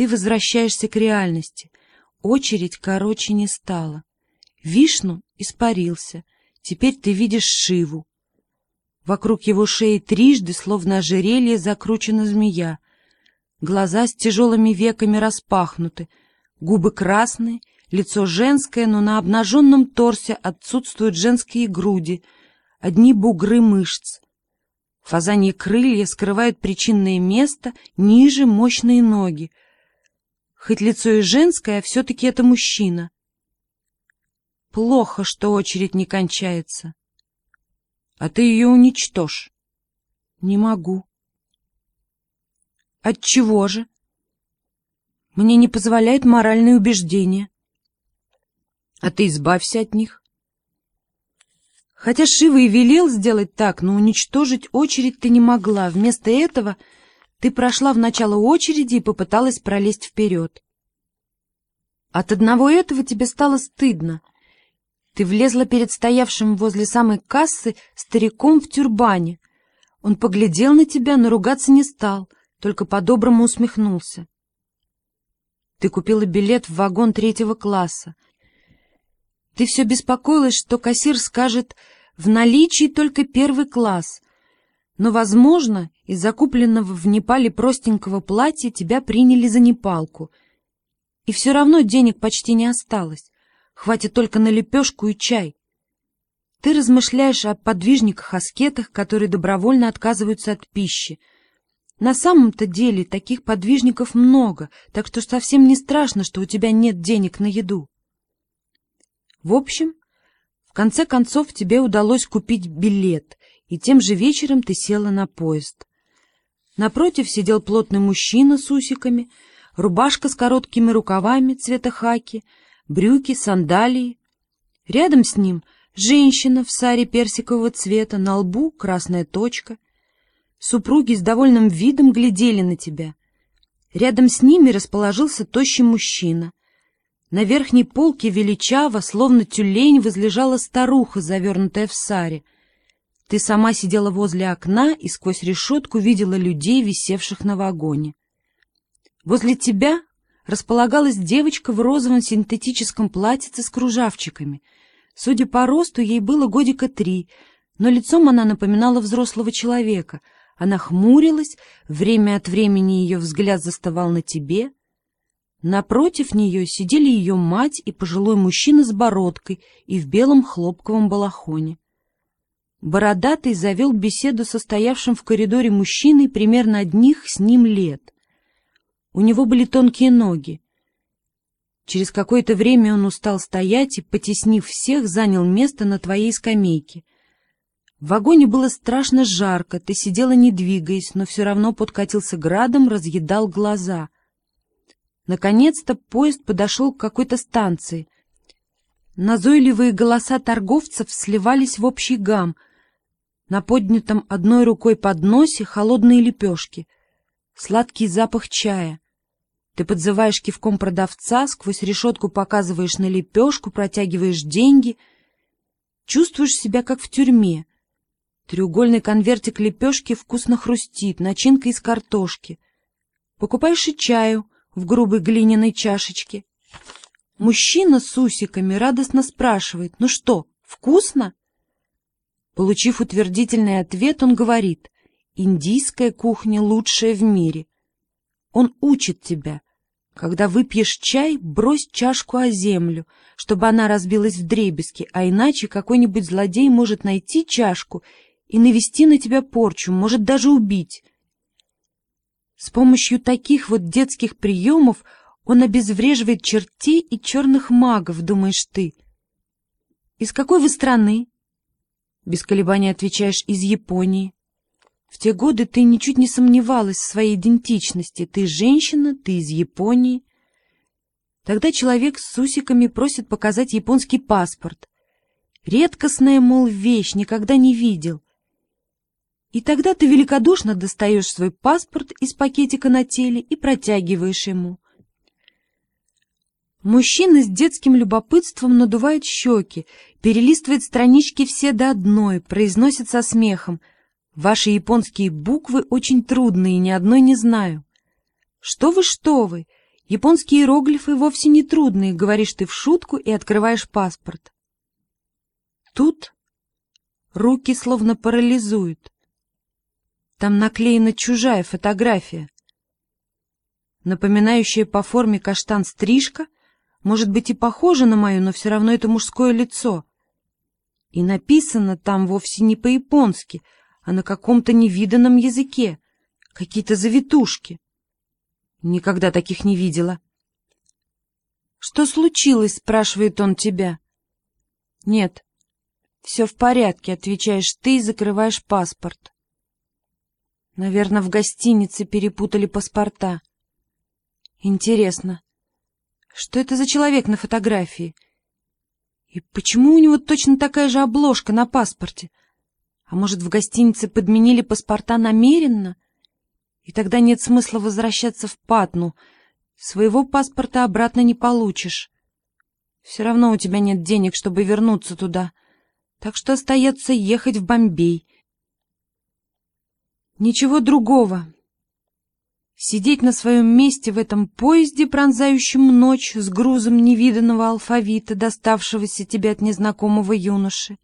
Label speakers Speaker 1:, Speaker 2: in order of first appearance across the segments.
Speaker 1: Ты возвращаешься к реальности. Очередь короче не стала. Вишну испарился. Теперь ты видишь Шиву. Вокруг его шеи трижды, словно ожерелье, закручена змея. Глаза с тяжелыми веками распахнуты, губы красные, лицо женское, но на обнаженном торсе отсутствуют женские груди, одни бугры мышц. Фазаньи крылья скрывают причинное место, ниже мощные ноги. Хоть лицо и женское, а все-таки это мужчина. Плохо, что очередь не кончается. А ты ее уничтожь. Не могу. От чего же? Мне не позволяют моральные убеждения. А ты избавься от них. Хотя Шива и велел сделать так, но уничтожить очередь ты не могла. Вместо этого ты прошла в начало очереди и попыталась пролезть вперед. От одного этого тебе стало стыдно. Ты влезла перед стоявшим возле самой кассы стариком в тюрбане. Он поглядел на тебя, но ругаться не стал, только по-доброму усмехнулся. Ты купила билет в вагон третьего класса. Ты все беспокоилась, что кассир скажет «в наличии только первый класс», но, возможно, из закупленного в Непале простенького платья тебя приняли за непалку. И все равно денег почти не осталось. Хватит только на лепешку и чай. Ты размышляешь о подвижниках-аскетах, которые добровольно отказываются от пищи. На самом-то деле таких подвижников много, так что совсем не страшно, что у тебя нет денег на еду. В общем, в конце концов тебе удалось купить билет, и тем же вечером ты села на поезд. Напротив сидел плотный мужчина с усиками, рубашка с короткими рукавами цвета хаки — брюки, сандалии. Рядом с ним женщина в саре персикового цвета, на лбу красная точка. Супруги с довольным видом глядели на тебя. Рядом с ними расположился тощий мужчина. На верхней полке величаво, словно тюлень, возлежала старуха, завернутая в саре. Ты сама сидела возле окна и сквозь решетку видела людей, висевших на вагоне. Возле тебя располагалась девочка в розовом синтетическом платьице с кружавчиками. Судя по росту, ей было годика три, но лицом она напоминала взрослого человека. Она хмурилась, время от времени ее взгляд заставал на тебе. Напротив нее сидели ее мать и пожилой мужчина с бородкой и в белом хлопковом балахоне. Бородатый завел беседу со стоявшим в коридоре мужчиной примерно одних с ним лет — у него были тонкие ноги. Через какое-то время он устал стоять и, потеснив всех, занял место на твоей скамейке. В вагоне было страшно жарко, ты сидела не двигаясь, но все равно подкатился градом, разъедал глаза. Наконец-то поезд подошел к какой-то станции. Назойливые голоса торговцев сливались в общий гам. На поднятом одной рукой подносе холодные лепешки — сладкий запах чая. Ты подзываешь кивком продавца, сквозь решетку показываешь на лепешку, протягиваешь деньги. Чувствуешь себя как в тюрьме. Треугольный конвертик лепешки вкусно хрустит, начинка из картошки. Покупаешь и чаю в грубой глиняной чашечке. Мужчина с усиками радостно спрашивает, ну что, вкусно? Получив утвердительный ответ, он говорит, Индийская кухня лучшая в мире. Он учит тебя. Когда выпьешь чай, брось чашку о землю, чтобы она разбилась в дребезги, а иначе какой-нибудь злодей может найти чашку и навести на тебя порчу, может даже убить. С помощью таких вот детских приемов он обезвреживает чертей и черных магов, думаешь ты. Из какой вы страны? Без колебаний отвечаешь, из Японии. В те годы ты ничуть не сомневалась в своей идентичности. Ты женщина, ты из Японии. Тогда человек с усиками просит показать японский паспорт. Редкостная, мол, вещь, никогда не видел. И тогда ты великодушно достаешь свой паспорт из пакетика на теле и протягиваешь ему. Мужчина с детским любопытством надувает щеки, перелистывает странички все до одной, произносит со смехом — Ваши японские буквы очень трудные, ни одной не знаю. Что вы, что вы! Японские иероглифы вовсе не трудные, говоришь ты в шутку и открываешь паспорт. Тут руки словно парализуют. Там наклеена чужая фотография. Напоминающая по форме каштан стрижка, может быть и похожа на мою, но все равно это мужское лицо. И написано там вовсе не по-японски, а на каком-то невиданном языке, какие-то завитушки. Никогда таких не видела. «Что случилось?» — спрашивает он тебя. «Нет, все в порядке», — отвечаешь ты и закрываешь паспорт. Наверное, в гостинице перепутали паспорта. Интересно, что это за человек на фотографии? И почему у него точно такая же обложка на паспорте? А может, в гостинице подменили паспорта намеренно? И тогда нет смысла возвращаться в Патну. Своего паспорта обратно не получишь. Все равно у тебя нет денег, чтобы вернуться туда. Так что остается ехать в Бомбей. Ничего другого. Сидеть на своем месте в этом поезде, пронзающем ночь с грузом невиданного алфавита, доставшегося тебе от незнакомого юноши.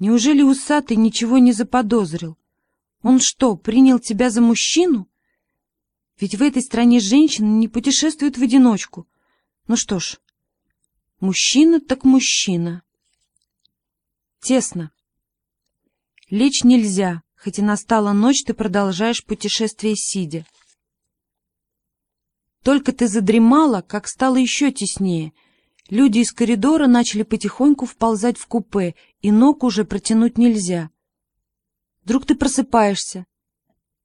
Speaker 1: Неужели усатый ничего не заподозрил? Он что, принял тебя за мужчину? Ведь в этой стране женщины не путешествуют в одиночку. Ну что ж, мужчина так мужчина. Тесно. Лечь нельзя, хоть и настала ночь, ты продолжаешь путешествие сидя. Только ты задремала, как стало еще теснее. Люди из коридора начали потихоньку вползать в купе, и ног уже протянуть нельзя. Вдруг ты просыпаешься.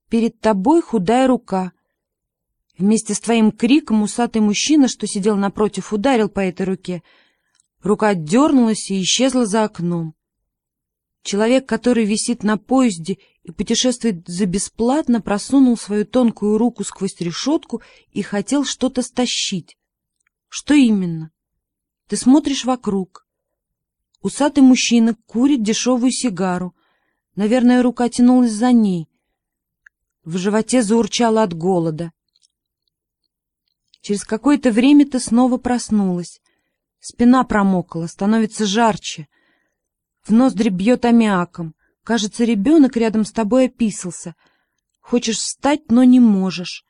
Speaker 1: Перед тобой худая рука. Вместе с твоим криком усатый мужчина, что сидел напротив, ударил по этой руке. Рука отдернулась и исчезла за окном. Человек, который висит на поезде и путешествует за бесплатно, просунул свою тонкую руку сквозь решетку и хотел что-то стащить. Что именно? Ты смотришь вокруг. Усатый мужчина курит дешевую сигару. Наверное, рука тянулась за ней. В животе заурчало от голода. Через какое-то время ты снова проснулась. Спина промокла, становится жарче. В ноздри бьет аммиаком. Кажется, ребенок рядом с тобой описался. Хочешь встать, но не можешь.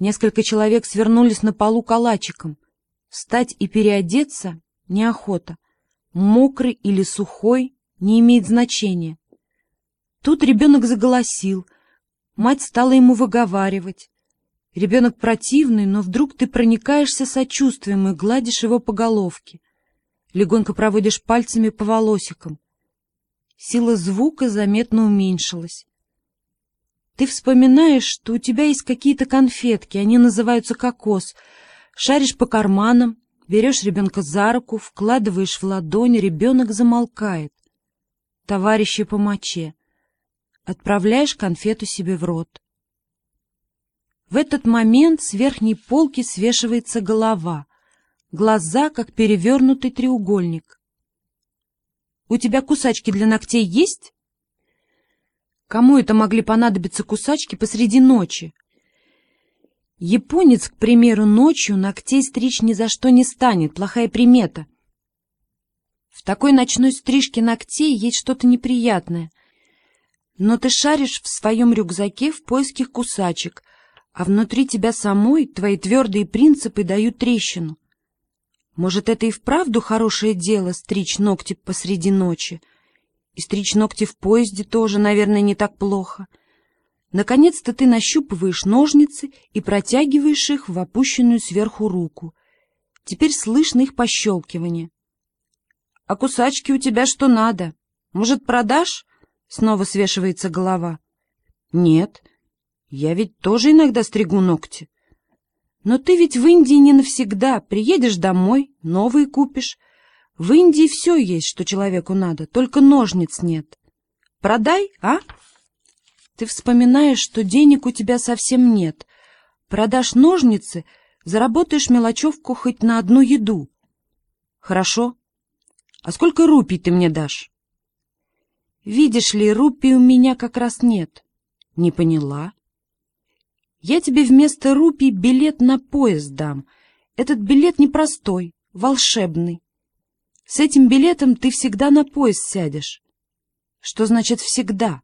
Speaker 1: Несколько человек свернулись на полу калачиком. Встать и переодеться — неохота. Мокрый или сухой — не имеет значения. Тут ребенок заголосил. Мать стала ему выговаривать. Ребенок противный, но вдруг ты проникаешься сочувствием и гладишь его по головке. Легонько проводишь пальцами по волосикам. Сила звука заметно уменьшилась. Ты вспоминаешь, что у тебя есть какие-то конфетки, они называются кокос. Шаришь по карманам, берешь ребенка за руку, вкладываешь в ладонь, ребенок замолкает. Товарищи по моче. Отправляешь конфету себе в рот. В этот момент с верхней полки свешивается голова, глаза, как перевернутый треугольник. «У тебя кусачки для ногтей есть?» Кому это могли понадобиться кусачки посреди ночи? Японец, к примеру, ночью ногтей стричь ни за что не станет, плохая примета. В такой ночной стрижке ногтей есть что-то неприятное — но ты шаришь в своем рюкзаке в поисках кусачек, а внутри тебя самой твои твердые принципы дают трещину. Может, это и вправду хорошее дело — стричь ногти посреди ночи? И стричь ногти в поезде тоже, наверное, не так плохо. Наконец-то ты нащупываешь ножницы и протягиваешь их в опущенную сверху руку. Теперь слышно их пощелкивание. — А кусачки у тебя что надо? Может, продашь? Снова свешивается голова. Нет, я ведь тоже иногда стригу ногти. Но ты ведь в Индии не навсегда. Приедешь домой, новые купишь. В Индии все есть, что человеку надо, только ножниц нет. Продай, а? Ты вспоминаешь, что денег у тебя совсем нет. Продашь ножницы, заработаешь мелочевку хоть на одну еду. Хорошо. А сколько рупий ты мне дашь? Видишь ли, рупий у меня как раз нет. Не поняла. Я тебе вместо рупий билет на поезд дам. Этот билет непростой, волшебный. С этим билетом ты всегда на поезд сядешь. Что значит «всегда»?